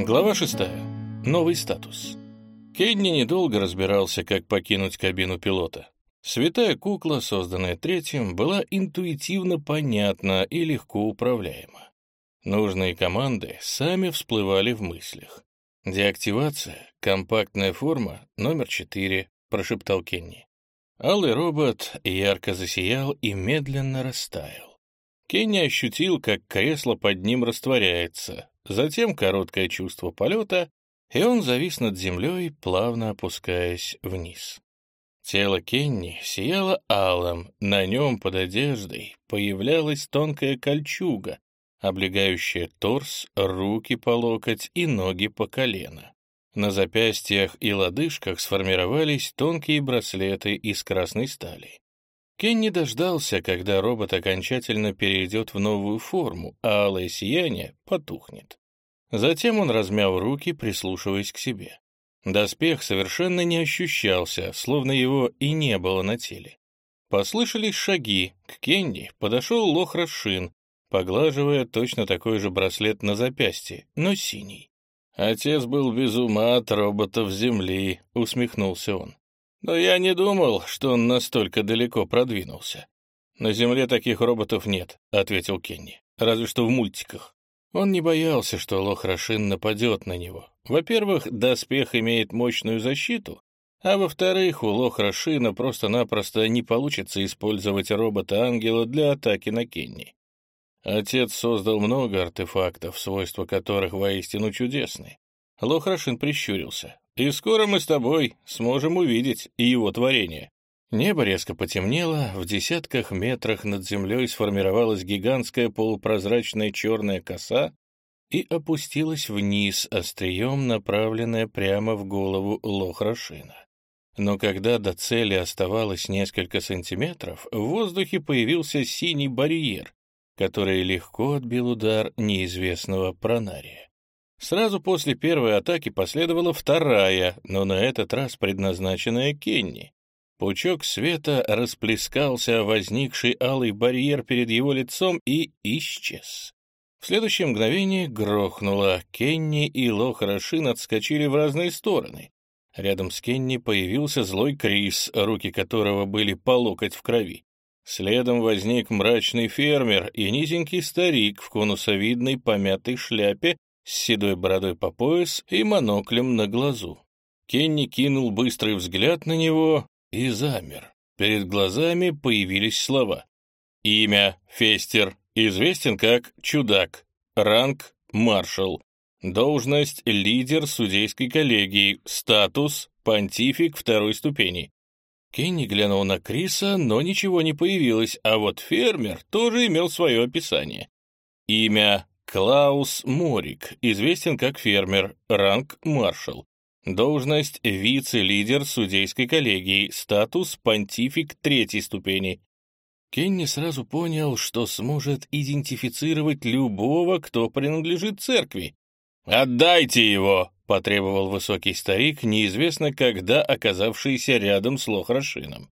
Глава 6. Новый статус. Кенни недолго разбирался, как покинуть кабину пилота. Святая кукла, созданная третьим, была интуитивно понятна и легко управляема. Нужные команды сами всплывали в мыслях. «Деактивация, компактная форма, номер 4», — прошептал Кенни. Алый робот ярко засиял и медленно растаял. Кенни ощутил, как кресло под ним растворяется, затем короткое чувство полета, и он завис над землей, плавно опускаясь вниз. Тело Кенни сияло алым, на нем под одеждой появлялась тонкая кольчуга, облегающая торс, руки по локоть и ноги по колено. На запястьях и лодыжках сформировались тонкие браслеты из красной стали. Кенни дождался, когда робот окончательно перейдет в новую форму, а алое сияние потухнет. Затем он размял руки, прислушиваясь к себе. Доспех совершенно не ощущался, словно его и не было на теле. Послышались шаги, к Кенни подошел лох Рашин, поглаживая точно такой же браслет на запястье, но синий. «Отец был без ума от роботов Земли», — усмехнулся он. «Но я не думал, что он настолько далеко продвинулся». «На Земле таких роботов нет», — ответил Кенни. «Разве что в мультиках». Он не боялся, что Лохрашин нападет на него. Во-первых, доспех имеет мощную защиту, а во-вторых, у Лохрашина просто-напросто не получится использовать робота-ангела для атаки на Кенни. Отец создал много артефактов, свойства которых воистину чудесны. Лохрашин прищурился. «И скоро мы с тобой сможем увидеть его творение». Небо резко потемнело, в десятках метрах над землей сформировалась гигантская полупрозрачная черная коса и опустилась вниз, острием направленная прямо в голову Лохрашина. Но когда до цели оставалось несколько сантиметров, в воздухе появился синий барьер, который легко отбил удар неизвестного пронария. Сразу после первой атаки последовала вторая, но на этот раз предназначенная Кенни. Пучок света расплескался возникший алый барьер перед его лицом и исчез. В следующее мгновение грохнуло. Кенни и Лох Рашин отскочили в разные стороны. Рядом с Кенни появился злой Крис, руки которого были по локоть в крови. Следом возник мрачный фермер и низенький старик в конусовидной помятой шляпе с седой бородой по пояс и моноклем на глазу. Кенни кинул быстрый взгляд на него, и замер. Перед глазами появились слова. Имя — Фестер, известен как Чудак, ранг — маршал, должность — лидер судейской коллегии, статус — понтифик второй ступени. Кенни глянул на Криса, но ничего не появилось, а вот фермер тоже имел свое описание. Имя — Клаус Морик, известен как фермер, ранг — маршал, Должность вице-лидер судейской коллегии, статус понтифик третьей ступени. Кенни сразу понял, что сможет идентифицировать любого, кто принадлежит церкви. «Отдайте его!» — потребовал высокий старик, неизвестно когда оказавшийся рядом с Лохрашином.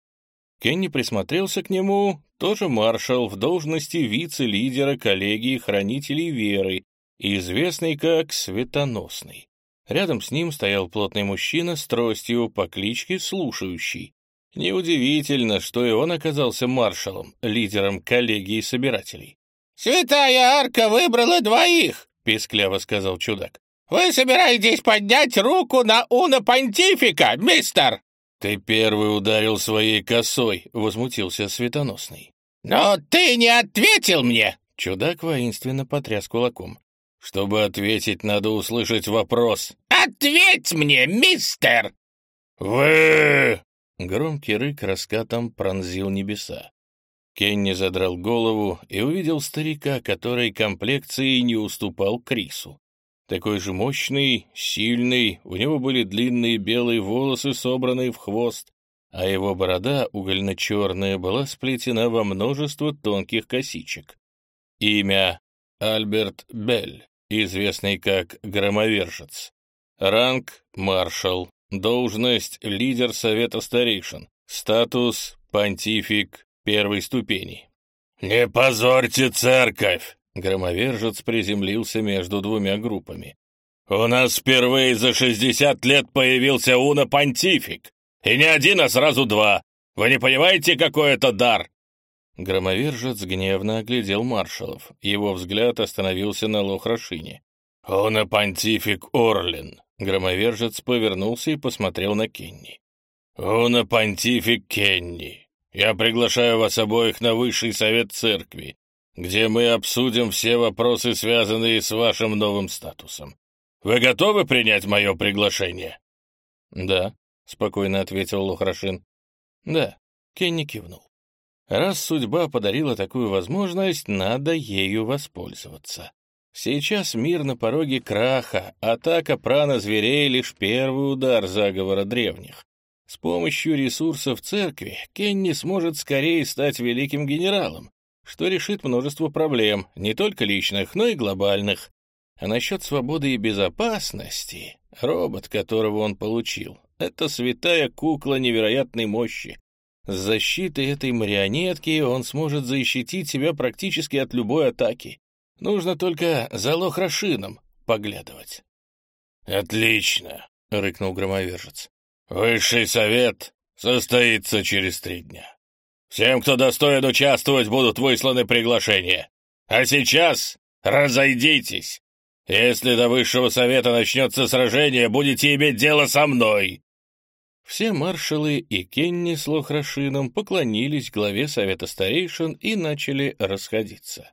Кенни присмотрелся к нему, тоже маршал в должности вице-лидера коллегии хранителей веры, известный как Светоносный. Рядом с ним стоял плотный мужчина с тростью по кличке Слушающий. Неудивительно, что и он оказался маршалом, лидером коллегии собирателей. «Святая арка выбрала двоих», — пескляво сказал чудак. «Вы собираетесь поднять руку на уна понтифика, мистер?» «Ты первый ударил своей косой», — возмутился Светоносный. «Но ты не ответил мне!» Чудак воинственно потряс кулаком. Чтобы ответить, надо услышать вопрос. «Ответь мне, мистер!» «Вы!» Громкий рык раскатом пронзил небеса. Кенни задрал голову и увидел старика, который комплекцией не уступал Крису. Такой же мощный, сильный, у него были длинные белые волосы, собранные в хвост, а его борода, угольно-черная, была сплетена во множество тонких косичек. Имя — Альберт Белль известный как Громовержец. Ранг — маршал. Должность — лидер Совета Старейшин. Статус — понтифик первой ступени. «Не позорьте церковь!» Громовержец приземлился между двумя группами. У нас впервые за 60 лет появился Уна-понтифик. И не один, а сразу два. Вы не понимаете, какой это дар?» Громовержец гневно оглядел маршалов. Его взгляд остановился на Лохрашине. «Уна-понтифик Орлин!» Громовержец повернулся и посмотрел на Кенни. «Уна-понтифик Кенни! Я приглашаю вас обоих на высший совет церкви, где мы обсудим все вопросы, связанные с вашим новым статусом. Вы готовы принять мое приглашение?» «Да», — спокойно ответил Лохрашин. «Да», — Кенни кивнул. «Раз судьба подарила такую возможность, надо ею воспользоваться. Сейчас мир на пороге краха, атака прана зверей — лишь первый удар заговора древних. С помощью ресурсов церкви Кенни сможет скорее стать великим генералом, что решит множество проблем, не только личных, но и глобальных. А насчет свободы и безопасности, робот, которого он получил, это святая кукла невероятной мощи. С защитой этой марионетки он сможет защитить себя практически от любой атаки. Нужно только за лохрашином поглядывать. «Отлично!» — рыкнул громовержец. «Высший совет состоится через три дня. Всем, кто достоин участвовать, будут высланы приглашения. А сейчас разойдитесь. Если до высшего совета начнется сражение, будете иметь дело со мной. Все маршалы и Кенни с Лохрашином поклонились главе совета старейшин и начали расходиться.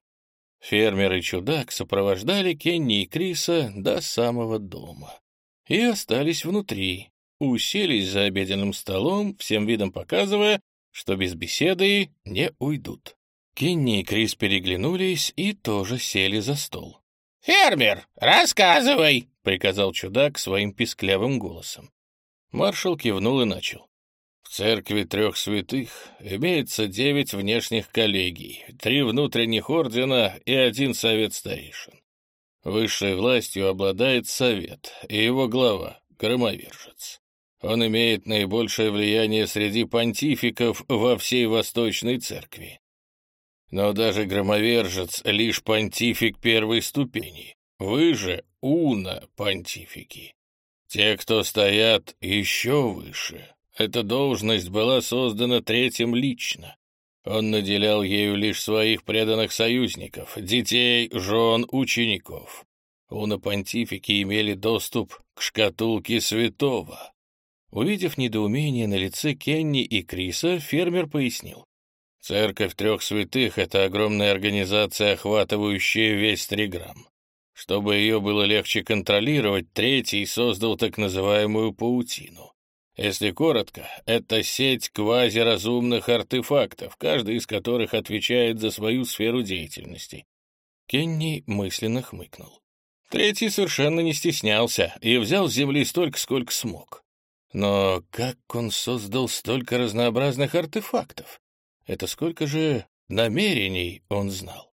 Фермер и чудак сопровождали Кенни и Криса до самого дома и остались внутри, уселись за обеденным столом, всем видом показывая, что без беседы не уйдут. Кенни и Крис переглянулись и тоже сели за стол. «Фермер, рассказывай!» — приказал чудак своим писклявым голосом. Маршал кивнул и начал. В церкви трех святых имеется девять внешних коллегий, три внутренних ордена и один совет старейшин. Высшей властью обладает совет и его глава, громовержец. Он имеет наибольшее влияние среди понтификов во всей Восточной Церкви. Но даже громовержец — лишь понтифик первой ступени. Вы же — уна понтифики. Те, кто стоят еще выше. Эта должность была создана третьим лично. Он наделял ею лишь своих преданных союзников, детей, жен, учеников. Уна-понтифики имели доступ к шкатулке святого. Увидев недоумение на лице Кенни и Криса, фермер пояснил. Церковь трех святых — это огромная организация, охватывающая весь Триграмм. Чтобы ее было легче контролировать, третий создал так называемую паутину. Если коротко, это сеть квазиразумных артефактов, каждый из которых отвечает за свою сферу деятельности. Кенни мысленно хмыкнул. Третий совершенно не стеснялся и взял с земли столько, сколько смог. Но как он создал столько разнообразных артефактов? Это сколько же намерений он знал?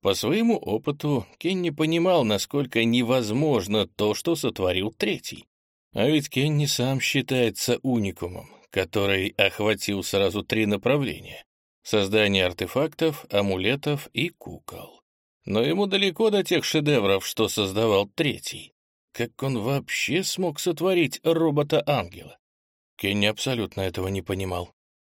По своему опыту Кенни понимал, насколько невозможно то, что сотворил третий. А ведь Кенни сам считается уникумом, который охватил сразу три направления — создание артефактов, амулетов и кукол. Но ему далеко до тех шедевров, что создавал третий. Как он вообще смог сотворить робота-ангела? Кенни абсолютно этого не понимал.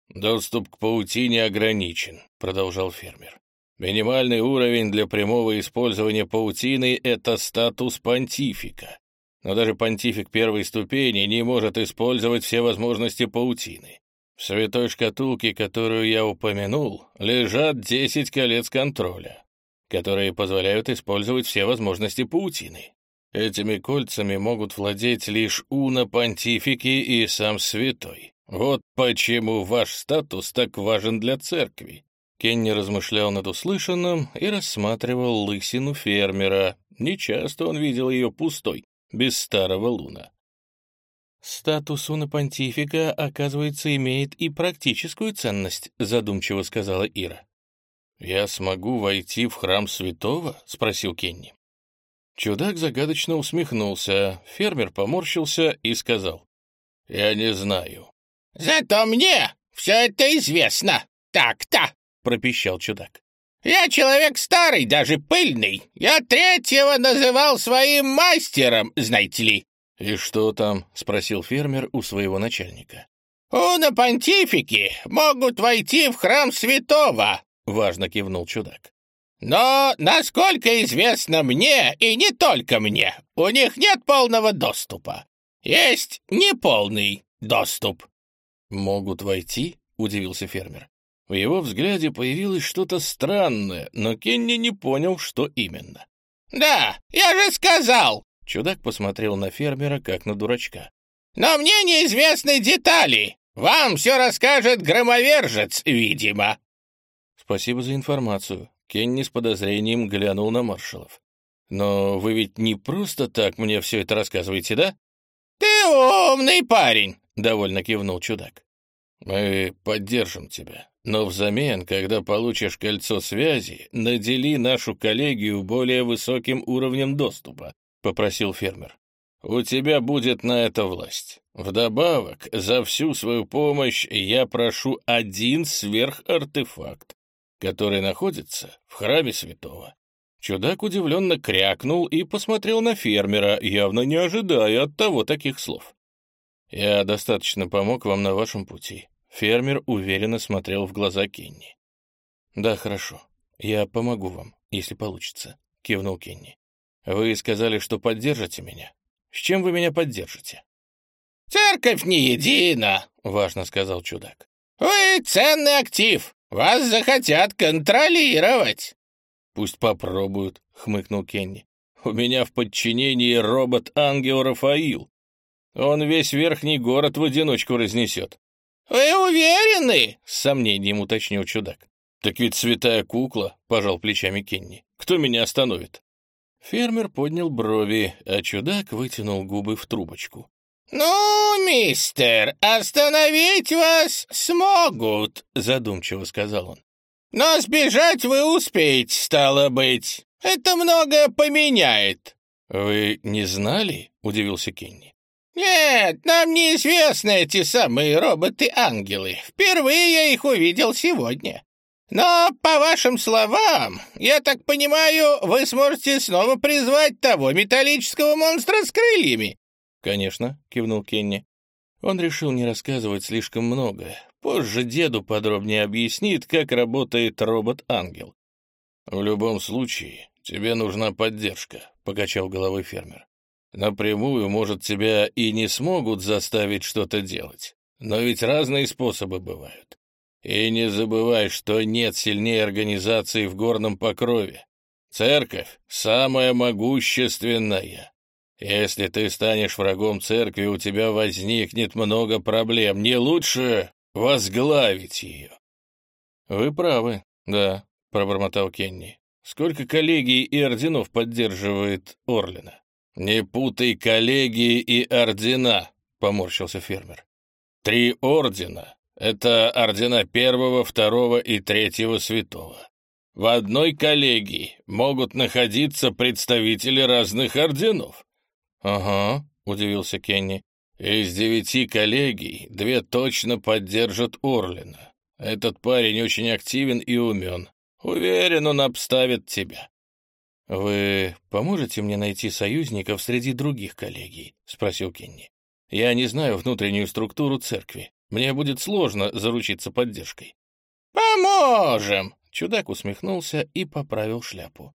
«Доступ к паутине ограничен», — продолжал фермер. Минимальный уровень для прямого использования паутины — это статус понтифика. Но даже понтифик первой ступени не может использовать все возможности паутины. В святой шкатулке, которую я упомянул, лежат 10 колец контроля, которые позволяют использовать все возможности паутины. Этими кольцами могут владеть лишь уна-понтифики и сам святой. Вот почему ваш статус так важен для церкви. Кенни размышлял над услышанным и рассматривал лысину фермера. Нечасто он видел ее пустой, без старого луна. «Статус уна понтифика, оказывается, имеет и практическую ценность», — задумчиво сказала Ира. «Я смогу войти в храм святого?» — спросил Кенни. Чудак загадочно усмехнулся, фермер поморщился и сказал. «Я не знаю». «Зато мне все это известно. Так-то!» — пропищал чудак. Я человек старый, даже пыльный. Я третьего называл своим мастером, знаете ли». «И что там?» — спросил фермер у своего начальника. «Уна-понтифики могут войти в храм святого», — важно кивнул чудак. «Но, насколько известно мне, и не только мне, у них нет полного доступа. Есть неполный доступ». «Могут войти?» — удивился фермер. В его взгляде появилось что-то странное, но Кенни не понял, что именно. «Да, я же сказал!» Чудак посмотрел на фермера, как на дурачка. «Но мне неизвестны детали. Вам все расскажет громовержец, видимо». «Спасибо за информацию». Кенни с подозрением глянул на маршалов. «Но вы ведь не просто так мне все это рассказываете, да?» «Ты умный парень», — довольно кивнул чудак. «Мы поддержим тебя, но взамен, когда получишь кольцо связи, надели нашу коллегию более высоким уровнем доступа», — попросил фермер. «У тебя будет на это власть. Вдобавок, за всю свою помощь я прошу один сверхартефакт, который находится в храме святого». Чудак удивленно крякнул и посмотрел на фермера, явно не ожидая от того таких слов. «Я достаточно помог вам на вашем пути. Фермер уверенно смотрел в глаза Кенни. «Да, хорошо. Я помогу вам, если получится», — кивнул Кенни. «Вы сказали, что поддержите меня. С чем вы меня поддержите?» «Церковь не едина», — важно сказал чудак. «Вы ценный актив. Вас захотят контролировать». «Пусть попробуют», — хмыкнул Кенни. «У меня в подчинении робот-ангел Рафаил. Он весь верхний город в одиночку разнесет. «Вы уверены?» — с сомнением уточнил чудак. «Так ведь святая кукла», — пожал плечами Кенни. «Кто меня остановит?» Фермер поднял брови, а чудак вытянул губы в трубочку. «Ну, мистер, остановить вас смогут», — задумчиво сказал он. «Но сбежать вы успеете, стало быть. Это многое поменяет». «Вы не знали?» — удивился Кенни. «Нет, нам неизвестны эти самые роботы-ангелы. Впервые я их увидел сегодня. Но, по вашим словам, я так понимаю, вы сможете снова призвать того металлического монстра с крыльями?» «Конечно», — кивнул Кенни. Он решил не рассказывать слишком много. Позже деду подробнее объяснит, как работает робот-ангел. «В любом случае, тебе нужна поддержка», — покачал головой фермер. Напрямую, может, тебя и не смогут заставить что-то делать. Но ведь разные способы бывают. И не забывай, что нет сильнее организации в горном покрове. Церковь — самая могущественная. Если ты станешь врагом церкви, у тебя возникнет много проблем. Не лучше возглавить ее. — Вы правы, да, — пробормотал Кенни. — Сколько коллегий и орденов поддерживает Орлина? «Не путай коллегии и ордена», — поморщился фермер. «Три ордена — это ордена первого, второго и третьего святого. В одной коллегии могут находиться представители разных орденов». «Ага», — удивился Кенни. «Из девяти коллегий две точно поддержат Орлина. Этот парень очень активен и умен. Уверен, он обставит тебя. «Вы поможете мне найти союзников среди других коллегий?» — спросил Кенни. «Я не знаю внутреннюю структуру церкви. Мне будет сложно заручиться поддержкой». «Поможем!» — чудак усмехнулся и поправил шляпу.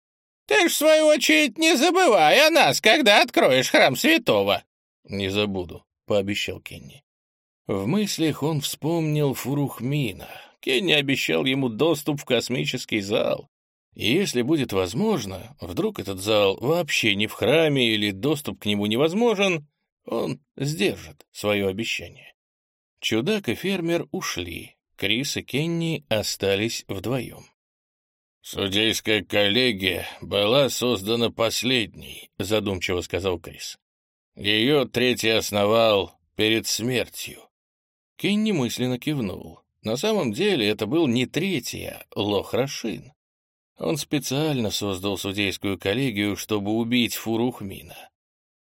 «Ты ж, в свою очередь, не забывай о нас, когда откроешь храм святого!» «Не забуду», — пообещал Кенни. В мыслях он вспомнил Фурухмина. Кенни обещал ему доступ в космический зал. И если будет возможно, вдруг этот зал вообще не в храме или доступ к нему невозможен, он сдержит свое обещание. Чудак и фермер ушли, Крис и Кенни остались вдвоем. «Судейская коллегия была создана последней», — задумчиво сказал Крис. «Ее третий основал перед смертью». Кенни мысленно кивнул. На самом деле это был не третий, а Лохрашин. Он специально создал судейскую коллегию, чтобы убить Фурухмина.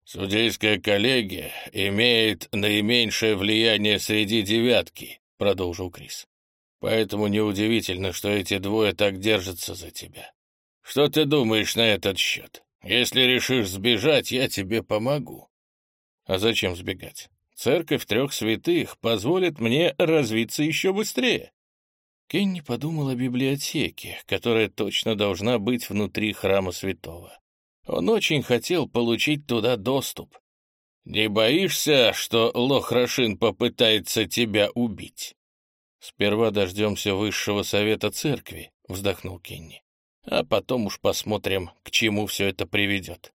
«Судейская коллегия имеет наименьшее влияние среди девятки», — продолжил Крис. Поэтому неудивительно, что эти двое так держатся за тебя. Что ты думаешь на этот счет? Если решишь сбежать, я тебе помогу. А зачем сбегать? Церковь трех святых позволит мне развиться еще быстрее. Кенни подумал о библиотеке, которая точно должна быть внутри храма святого. Он очень хотел получить туда доступ. «Не боишься, что Лохрашин попытается тебя убить?» «Сперва дождемся высшего совета церкви», — вздохнул Кенни. «А потом уж посмотрим, к чему все это приведет».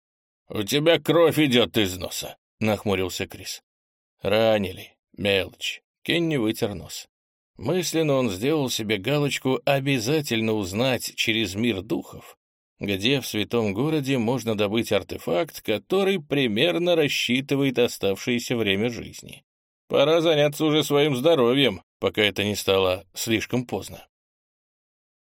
«У тебя кровь идет из носа», — нахмурился Крис. «Ранили. Мелочь». Кенни вытер нос. Мысленно он сделал себе галочку «Обязательно узнать через мир духов», где в святом городе можно добыть артефакт, который примерно рассчитывает оставшееся время жизни. Пора заняться уже своим здоровьем, пока это не стало слишком поздно.